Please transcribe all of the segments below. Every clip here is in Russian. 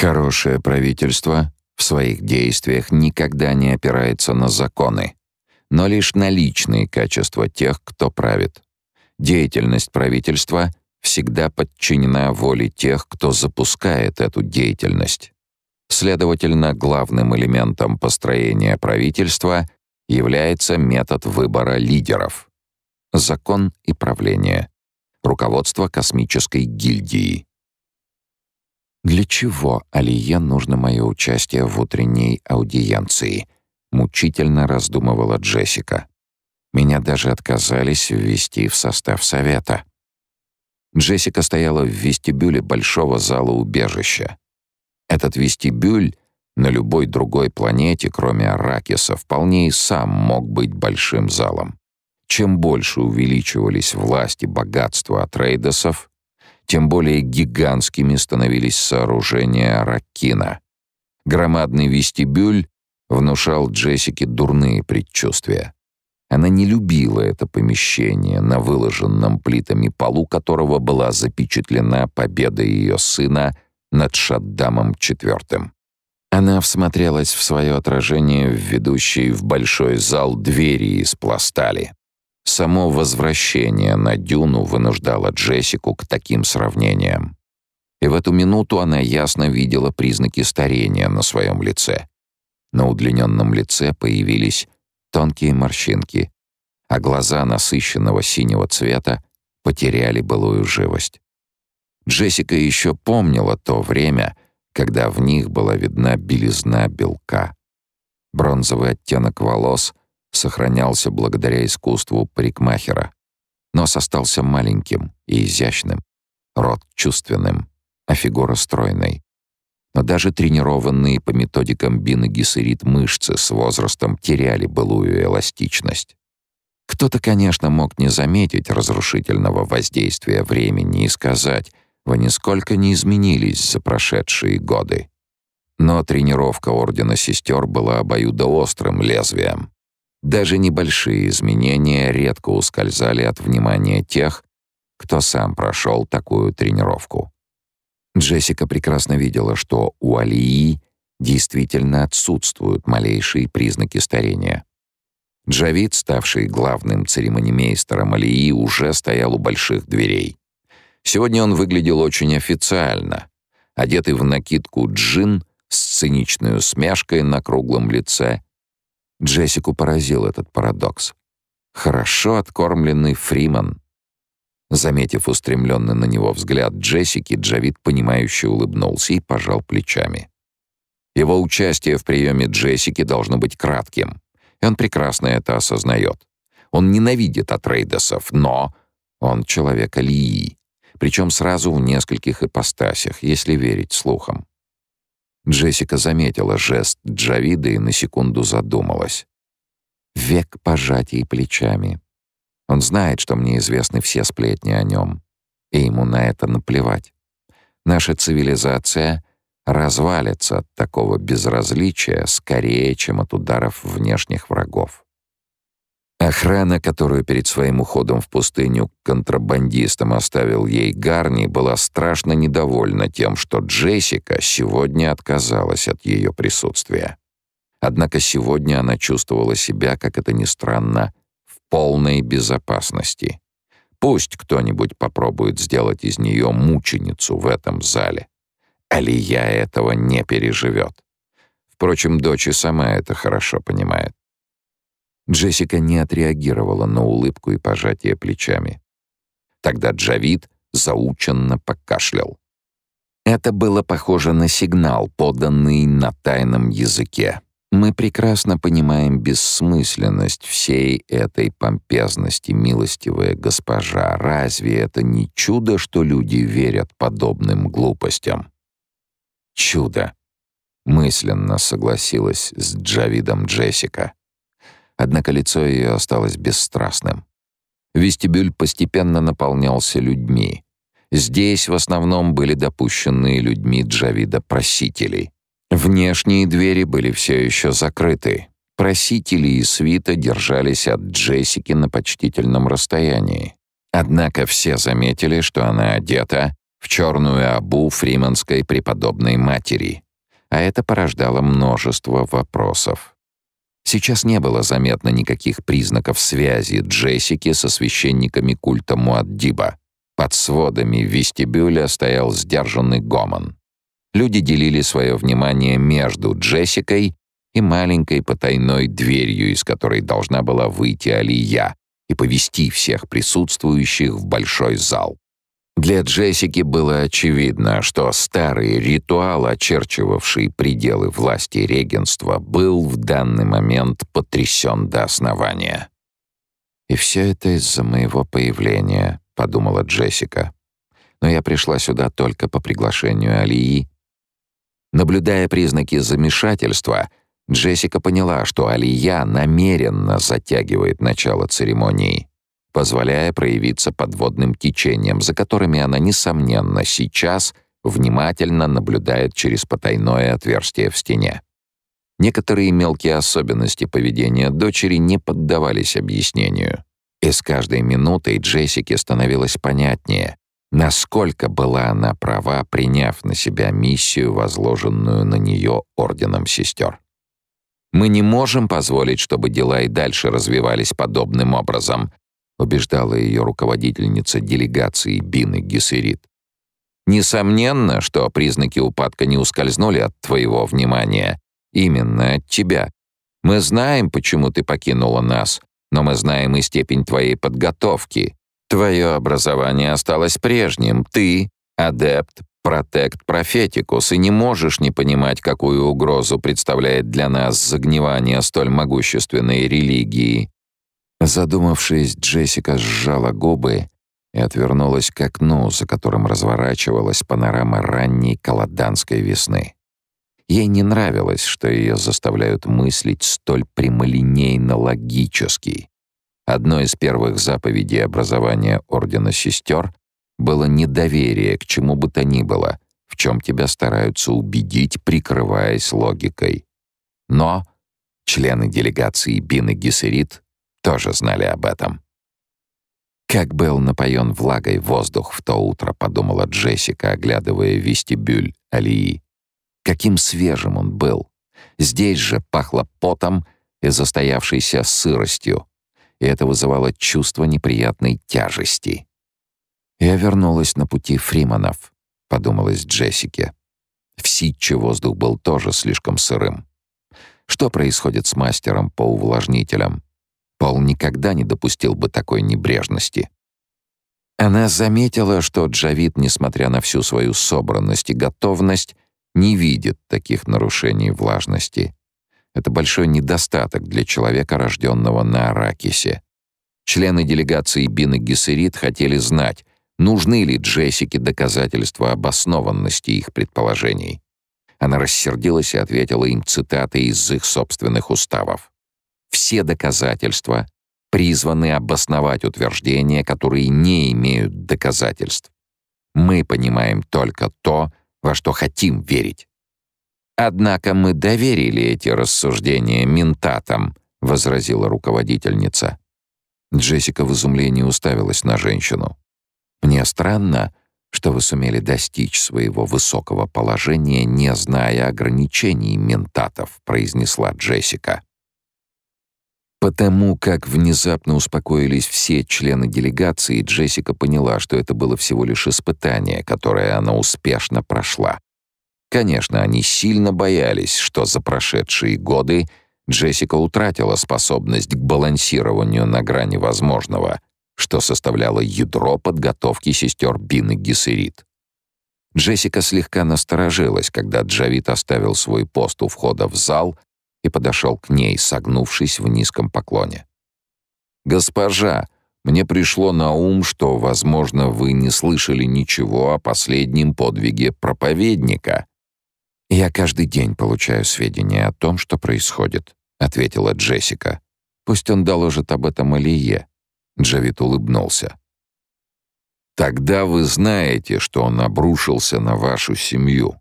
Хорошее правительство в своих действиях никогда не опирается на законы, но лишь на личные качества тех, кто правит. Деятельность правительства всегда подчинена воле тех, кто запускает эту деятельность. Следовательно, главным элементом построения правительства является метод выбора лидеров. Закон и правление. Руководство космической гильдии. Для чего Алие нужно мое участие в утренней аудиенции? Мучительно раздумывала Джессика. Меня даже отказались ввести в состав совета. Джессика стояла в вестибюле большого зала убежища. Этот вестибюль на любой другой планете, кроме Аракиса, вполне и сам мог быть большим залом. Чем больше увеличивались власти и богатство Атрейдосов, тем более гигантскими становились сооружения Аракина. Громадный вестибюль внушал Джессике дурные предчувствия. Она не любила это помещение, на выложенном плитами полу которого была запечатлена победа ее сына над Шаддамом IV. Она всмотрелась в свое отражение в ведущей в большой зал двери из пластали. Само возвращение на дюну вынуждало Джессику к таким сравнениям. И в эту минуту она ясно видела признаки старения на своем лице. На удлиненном лице появились тонкие морщинки, а глаза насыщенного синего цвета потеряли былую живость. Джессика еще помнила то время, когда в них была видна белизна белка. Бронзовый оттенок волос сохранялся благодаря искусству парикмахера. Нос остался маленьким и изящным, рот чувственным, а фигура стройной. Но даже тренированные по методикам Бин Гессерит мышцы с возрастом теряли былую эластичность. Кто-то, конечно, мог не заметить разрушительного воздействия времени и сказать, вы нисколько не изменились за прошедшие годы. Но тренировка Ордена Сестер была обоюдоострым лезвием. Даже небольшие изменения редко ускользали от внимания тех, кто сам прошел такую тренировку. Джессика прекрасно видела, что у Алии действительно отсутствуют малейшие признаки старения. Джавид, ставший главным церемонимейстером Алии, уже стоял у больших дверей. Сегодня он выглядел очень официально, одетый в накидку джин с циничной усмешкой на круглом лице. Джессику поразил этот парадокс. Хорошо откормленный Фриман. Заметив устремленный на него взгляд Джессики, Джавид, понимающе улыбнулся и пожал плечами. Его участие в приеме Джессики должно быть кратким, и он прекрасно это осознает. Он ненавидит Атрейдесов, но он человек Алии причем сразу в нескольких ипостасях, если верить слухам. Джессика заметила жест Джавида и на секунду задумалась. Век пожатий плечами. Он знает, что мне известны все сплетни о нем, и ему на это наплевать. Наша цивилизация развалится от такого безразличия скорее, чем от ударов внешних врагов. Охрана, которую перед своим уходом в пустыню контрабандистам оставил ей Гарни, была страшно недовольна тем, что Джессика сегодня отказалась от ее присутствия. Однако сегодня она чувствовала себя, как это ни странно, в полной безопасности. Пусть кто-нибудь попробует сделать из нее мученицу в этом зале. Алия этого не переживет. Впрочем, дочь и сама это хорошо понимает. Джессика не отреагировала на улыбку и пожатие плечами. Тогда Джавид заученно покашлял. Это было похоже на сигнал, поданный на тайном языке. Мы прекрасно понимаем бессмысленность всей этой помпезности, милостивая госпожа. Разве это не чудо, что люди верят подобным глупостям? Чудо, мысленно согласилась с Джавидом Джессика. Однако лицо ее осталось бесстрастным. Вестибюль постепенно наполнялся людьми. Здесь в основном были допущенные людьми Джавида просители. Внешние двери были все еще закрыты. Просители и свита держались от Джессики на почтительном расстоянии. Однако все заметили, что она одета в черную обу фриманской преподобной матери, а это порождало множество вопросов. Сейчас не было заметно никаких признаков связи Джессики со священниками культа Муаддиба. Под сводами вестибюля стоял сдержанный гомон. Люди делили свое внимание между Джессикой и маленькой потайной дверью, из которой должна была выйти Алия и повести всех присутствующих в большой зал. Для Джессики было очевидно, что старый ритуал, очерчивавший пределы власти регенства, был в данный момент потрясен до основания. «И все это из-за моего появления», — подумала Джессика. «Но я пришла сюда только по приглашению Алии». Наблюдая признаки замешательства, Джессика поняла, что Алия намеренно затягивает начало церемонии позволяя проявиться подводным течением, за которыми она, несомненно, сейчас внимательно наблюдает через потайное отверстие в стене. Некоторые мелкие особенности поведения дочери не поддавались объяснению. И с каждой минутой Джессике становилось понятнее, насколько была она права, приняв на себя миссию, возложенную на нее Орденом Сестер. Мы не можем позволить, чтобы дела и дальше развивались подобным образом, убеждала ее руководительница делегации Бины Гессерит. Несомненно, что признаки упадка не ускользнули от твоего внимания, именно от тебя. Мы знаем, почему ты покинула нас, но мы знаем и степень твоей подготовки. Твое образование осталось прежним. Ты — адепт, протект профетикус, и не можешь не понимать, какую угрозу представляет для нас загнивание столь могущественной религии. Задумавшись, Джессика сжала губы и отвернулась к окну, за которым разворачивалась панорама ранней каладанской весны. Ей не нравилось, что ее заставляют мыслить столь прямолинейно-логически. Одной из первых заповедей образования Ордена Сестер было недоверие к чему бы то ни было, в чем тебя стараются убедить, прикрываясь логикой. Но члены делегации Бины Гессерит тоже знали об этом. Как был напоен влагой воздух в то утро, подумала Джессика, оглядывая вестибюль Алии. Каким свежим он был. Здесь же пахло потом и застоявшейся сыростью, и это вызывало чувство неприятной тяжести. «Я вернулась на пути Фриманов», — подумалось Джессике. В Ситче воздух был тоже слишком сырым. Что происходит с мастером по увлажнителям? Пол никогда не допустил бы такой небрежности. Она заметила, что Джавид, несмотря на всю свою собранность и готовность, не видит таких нарушений влажности. Это большой недостаток для человека, рожденного на Аракисе. Члены делегации Бин Гессерит хотели знать, нужны ли Джессике доказательства обоснованности их предположений. Она рассердилась и ответила им цитатой из их собственных уставов. Все доказательства призваны обосновать утверждения, которые не имеют доказательств. Мы понимаем только то, во что хотим верить. Однако мы доверили эти рассуждения ментатам, возразила руководительница. Джессика в изумлении уставилась на женщину. Мне странно, что вы сумели достичь своего высокого положения, не зная ограничений ментатов, произнесла Джессика. Потому как внезапно успокоились все члены делегации, Джессика поняла, что это было всего лишь испытание, которое она успешно прошла. Конечно, они сильно боялись, что за прошедшие годы Джессика утратила способность к балансированию на грани возможного, что составляло ядро подготовки сестер Бин и Гессерит. Джессика слегка насторожилась, когда Джавид оставил свой пост у входа в зал и подошел к ней, согнувшись в низком поклоне. «Госпожа, мне пришло на ум, что, возможно, вы не слышали ничего о последнем подвиге проповедника». «Я каждый день получаю сведения о том, что происходит», — ответила Джессика. «Пусть он доложит об этом Алие». Джавид улыбнулся. «Тогда вы знаете, что он обрушился на вашу семью.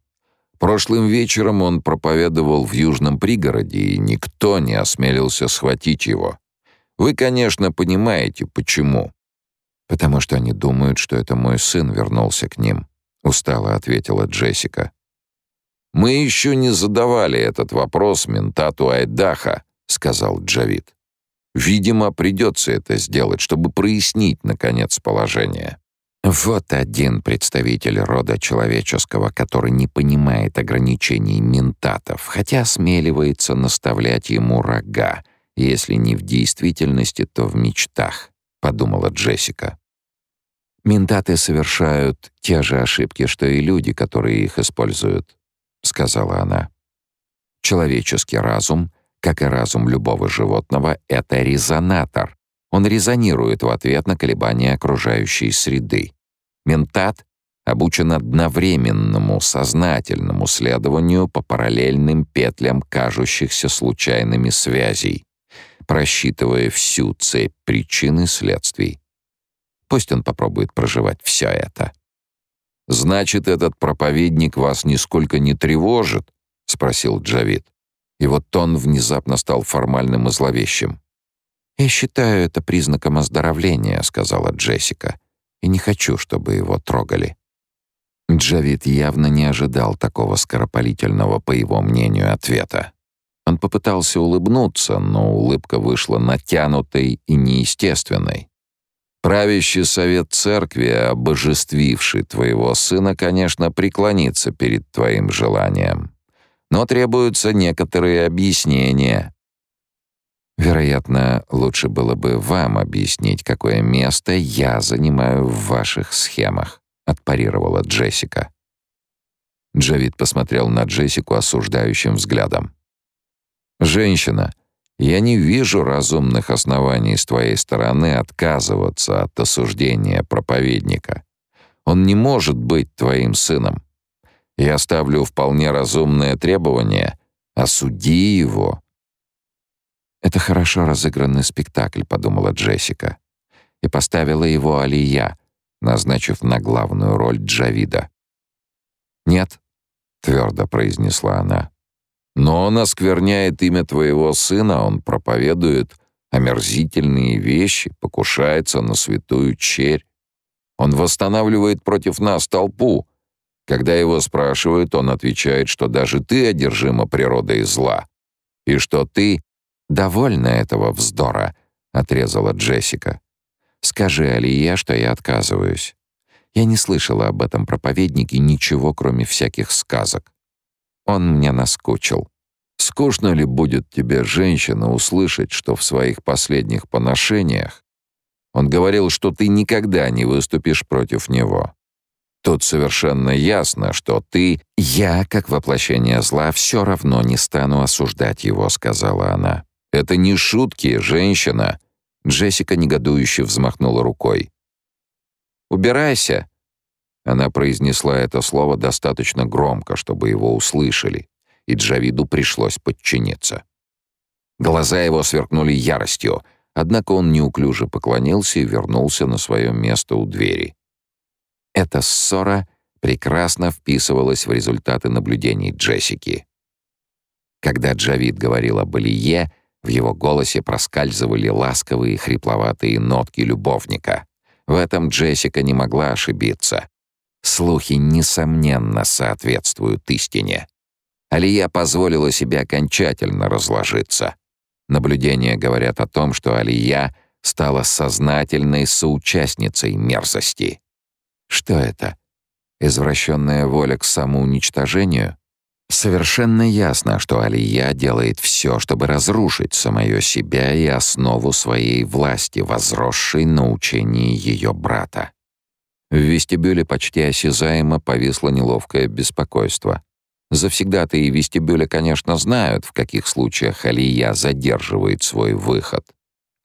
Прошлым вечером он проповедовал в южном пригороде, и никто не осмелился схватить его. Вы, конечно, понимаете, почему. Потому что они думают, что это мой сын вернулся к ним. — устало ответила Джессика. «Мы еще не задавали этот вопрос ментату Айдаха», — сказал Джавид. «Видимо, придется это сделать, чтобы прояснить, наконец, положение». Вот один представитель рода человеческого, который не понимает ограничений ментатов, хотя смеливается наставлять ему рога, если не в действительности, то в мечтах, подумала Джессика. Ментаты совершают те же ошибки, что и люди, которые их используют, сказала она. Человеческий разум, как и разум любого животного, это резонатор, он резонирует в ответ на колебания окружающей среды. Ментат обучен одновременному сознательному следованию по параллельным петлям кажущихся случайными связей, просчитывая всю цепь причин и следствий. Пусть он попробует проживать все это. «Значит, этот проповедник вас нисколько не тревожит?» — спросил Джавид. И вот тон внезапно стал формальным и зловещим. «Я считаю это признаком оздоровления», — сказала Джессика, «и не хочу, чтобы его трогали». Джавид явно не ожидал такого скоропалительного, по его мнению, ответа. Он попытался улыбнуться, но улыбка вышла натянутой и неестественной. «Правящий совет церкви, обожествивший твоего сына, конечно, преклонится перед твоим желанием. Но требуются некоторые объяснения. Вероятно, лучше было бы вам объяснить, какое место я занимаю в ваших схемах, отпарировала Джессика. Джавид посмотрел на Джессику осуждающим взглядом. Женщина, я не вижу разумных оснований с твоей стороны отказываться от осуждения проповедника. Он не может быть твоим сыном. Я ставлю вполне разумное требование: осуди его «Это хорошо разыгранный спектакль», — подумала Джессика. И поставила его Алия, назначив на главную роль Джавида. «Нет», — твердо произнесла она. «Но он оскверняет имя твоего сына, он проповедует омерзительные вещи, покушается на святую черь. Он восстанавливает против нас толпу. Когда его спрашивают, он отвечает, что даже ты одержима природой зла, и что ты «Довольно этого вздора», — отрезала Джессика. «Скажи Алие, что я отказываюсь. Я не слышала об этом проповеднике ничего, кроме всяких сказок. Он мне наскучил. Скучно ли будет тебе, женщина, услышать, что в своих последних поношениях он говорил, что ты никогда не выступишь против него?» Тут совершенно ясно, что ты... Я, как воплощение зла, все равно не стану осуждать его, сказала она. Это не шутки, женщина. Джессика негодующе взмахнула рукой. Убирайся. Она произнесла это слово достаточно громко, чтобы его услышали, и Джавиду пришлось подчиниться. Глаза его сверкнули яростью, однако он неуклюже поклонился и вернулся на свое место у двери. Эта ссора прекрасно вписывалась в результаты наблюдений Джессики. Когда Джавид говорил об Илье, в его голосе проскальзывали ласковые хрипловатые нотки любовника. В этом Джессика не могла ошибиться. Слухи, несомненно, соответствуют истине. Алия позволила себе окончательно разложиться. Наблюдения говорят о том, что Алия стала сознательной соучастницей мерзости. Что это? Извращенная воля к самоуничтожению? Совершенно ясно, что Алия делает все, чтобы разрушить самое себя и основу своей власти, возросшей на учении ее брата. В вестибюле почти осязаемо повисло неловкое беспокойство. Завсегдатые вестибюля, конечно, знают, в каких случаях Алия задерживает свой выход.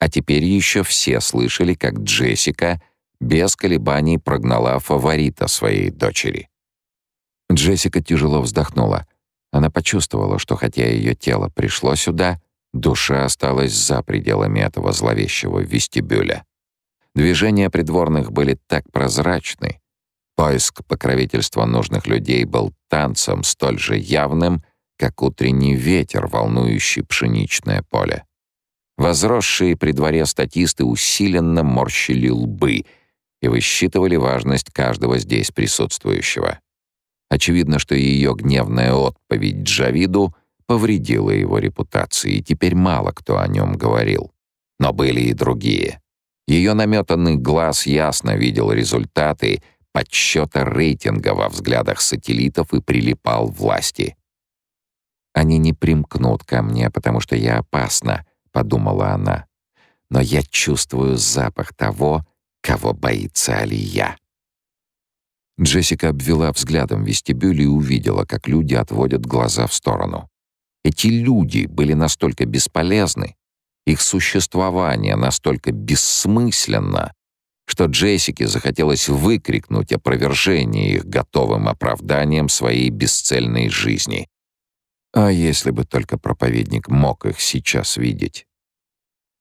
А теперь еще все слышали, как Джессика без колебаний прогнала фаворита своей дочери. Джессика тяжело вздохнула. Она почувствовала, что хотя ее тело пришло сюда, душа осталась за пределами этого зловещего вестибюля. Движения придворных были так прозрачны. Поиск покровительства нужных людей был танцем столь же явным, как утренний ветер, волнующий пшеничное поле. Возросшие при дворе статисты усиленно морщили лбы, и высчитывали важность каждого здесь присутствующего. Очевидно, что ее гневная отповедь Джавиду повредила его репутации, и теперь мало кто о нем говорил. Но были и другие. Ее наметанный глаз ясно видел результаты подсчета рейтинга во взглядах сателлитов и прилипал власти. «Они не примкнут ко мне, потому что я опасна», — подумала она. «Но я чувствую запах того, кого боится Алия». Джессика обвела взглядом вестибюль и увидела, как люди отводят глаза в сторону. Эти люди были настолько бесполезны, их существование настолько бессмысленно, что Джессике захотелось выкрикнуть опровержение их готовым оправданием своей бесцельной жизни. А если бы только проповедник мог их сейчас видеть?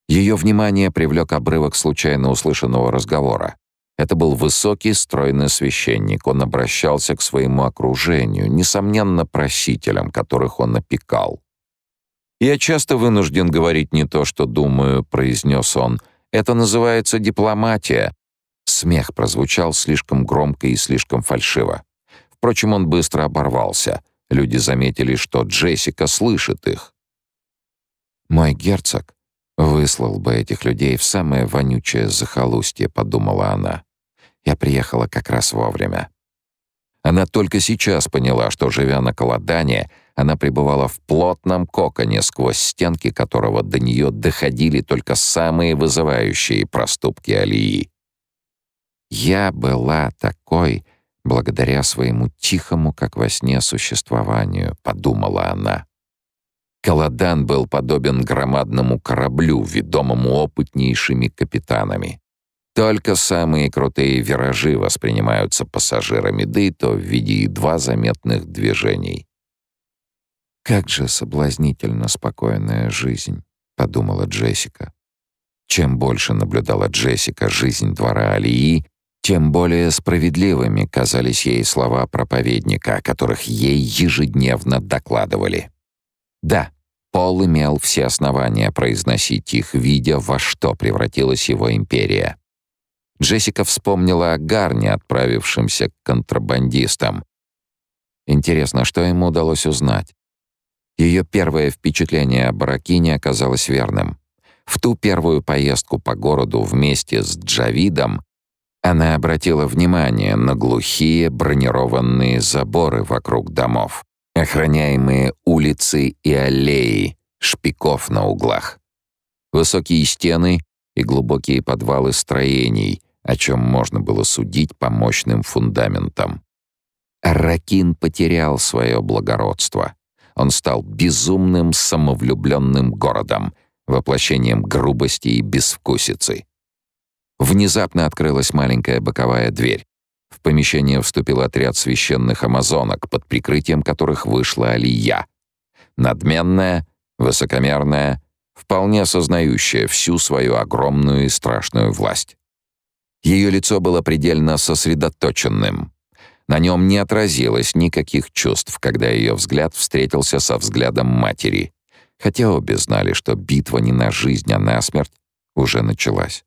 Ее внимание привлек обрывок случайно услышанного разговора. Это был высокий, стройный священник. Он обращался к своему окружению, несомненно, просителям, которых он опекал. «Я часто вынужден говорить не то, что думаю», — произнес он. «Это называется дипломатия». Смех прозвучал слишком громко и слишком фальшиво. Впрочем, он быстро оборвался. Люди заметили, что Джессика слышит их. «Мой герцог выслал бы этих людей в самое вонючее захолустье», — подумала она. «Я приехала как раз вовремя». Она только сейчас поняла, что, живя на Колодане, она пребывала в плотном коконе, сквозь стенки которого до нее доходили только самые вызывающие проступки Алии. «Я была такой благодаря своему тихому, как во сне, существованию», — подумала она. Каладан был подобен громадному кораблю, ведомому опытнейшими капитанами. Только самые крутые виражи воспринимаются пассажирами, да и то в виде едва заметных движений. «Как же соблазнительно спокойная жизнь», — подумала Джессика. Чем больше наблюдала Джессика жизнь двора Алии, тем более справедливыми казались ей слова проповедника, о которых ей ежедневно докладывали. Да, Пол имел все основания произносить их, видя, во что превратилась его империя. Джессика вспомнила о Гарне, отправившемся к контрабандистам. Интересно, что ему удалось узнать? Ее первое впечатление о Баракине оказалось верным. В ту первую поездку по городу вместе с Джавидом она обратила внимание на глухие бронированные заборы вокруг домов, охраняемые улицы и аллеи, шпиков на углах. Высокие стены и глубокие подвалы строений, о чем можно было судить по мощным фундаментам. Аракин потерял свое благородство. Он стал безумным, самовлюбленным городом, воплощением грубости и безвкусицы. Внезапно открылась маленькая боковая дверь. Помещение вступил отряд священных амазонок, под прикрытием которых вышла Алия. Надменная, высокомерная, вполне осознающая всю свою огромную и страшную власть. Ее лицо было предельно сосредоточенным. На нем не отразилось никаких чувств, когда ее взгляд встретился со взглядом матери, хотя обе знали, что битва не на жизнь, а на смерть уже началась.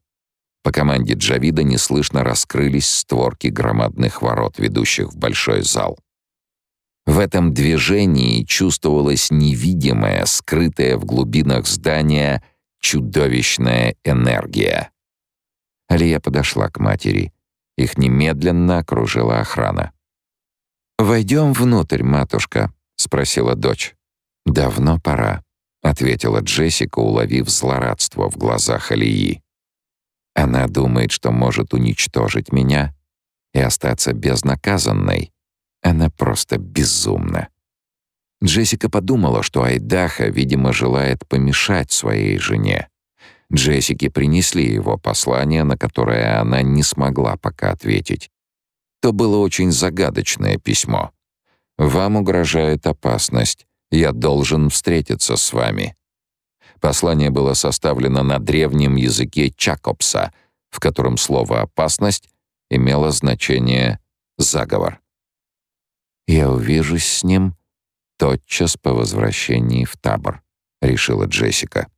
По команде Джавида неслышно раскрылись створки громадных ворот, ведущих в большой зал. В этом движении чувствовалась невидимая, скрытая в глубинах здания чудовищная энергия. Алия подошла к матери. Их немедленно окружила охрана. «Войдем внутрь, матушка», — спросила дочь. «Давно пора», — ответила Джессика, уловив злорадство в глазах Алии. «Она думает, что может уничтожить меня и остаться безнаказанной. Она просто безумна». Джессика подумала, что Айдаха, видимо, желает помешать своей жене. Джессике принесли его послание, на которое она не смогла пока ответить. То было очень загадочное письмо. «Вам угрожает опасность. Я должен встретиться с вами». Послание было составлено на древнем языке Чакопса, в котором слово «опасность» имело значение «заговор». «Я увижусь с ним тотчас по возвращении в табор», — решила Джессика.